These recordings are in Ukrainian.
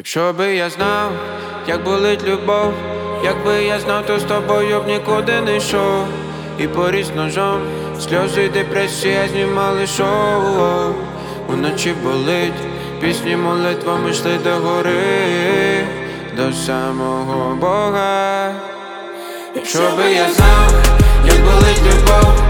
Якщо би я знав, як болить любов, якби я знав, то з тобою б нікуди не йшов. І поріз ножом, сльози і депресія знімали шоу. Уночі болить, пісні молитвами йшли до гори, до самого Бога. Якщо би я знав, як болить любов,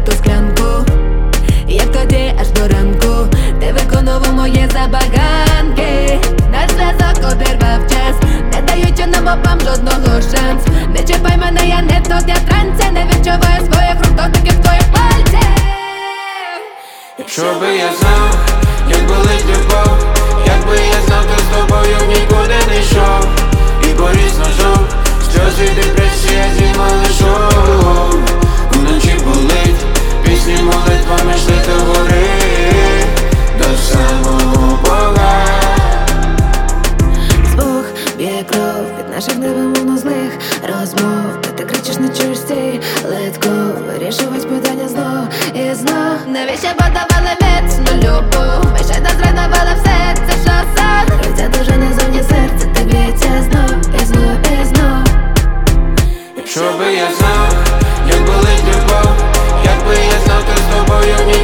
змогли би ту склянку. Як тоді аж до ранку. Ти виконував мої забаганки. Наш зв'язок обірвав час. Не даючи нам обам жодного шанс. Не чіпай мене, я не тут, я транця, Не відчуваю своїх рук дотиків твоїх пальців Якщо би я знав, наших невимовно злих розмов Та ти кричиш на чужці. Литку вирішувать питання знов і знов. Навіщо подавали міцну любов? Ми ще нас зрадували все це шоса Серця дуже назовні серце, ти б'ється знов, і знов, і знов. Якщо би я знав, як болить любов, як би я знав, то з тобою ні